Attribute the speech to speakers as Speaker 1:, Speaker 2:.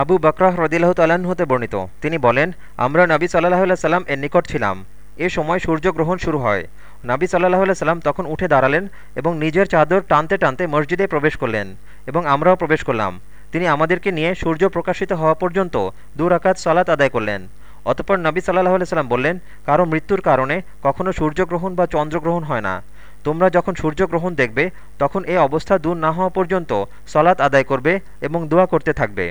Speaker 1: আবু বকরাহ রদিল্লাহ তাল্লাহ্ন হতে বর্ণিত। তিনি বলেন, আমরা নবী সাল্লাহ সাল্লাম এর নিকট ছিলাম। এ সময় সূর্যগ্রহণ শুরু হয়। নাবি সাল্লাহ সাল্লাম তখন উঠে দাঁড়ালেন এবং নিজের চাদর টানতে টানতে মসজিদে প্রবেশ করলেন এবং আমরাও প্রবেশ করলাম। তিনি আমাদেরকে নিয়ে সূর্য প্রকাশিত হওয়া পর্যন্ত দুরাকাত সালাত আদায় করলেন। অতপর নবী সাল্লাহ সাল্লাম বললেন, কারও মৃত্যুর কারণে কখনও সূর্যগ্রহণ বা চন্দ্রগ্রহণ হয় না। তোমরা যখন সূর্যগ্রহণ দেখবে, তখন এ অবস্থা দূর না হওয়া পর্যন্ত সলাৎ আদায় করবে এবং দোয়া করতে থাকবে।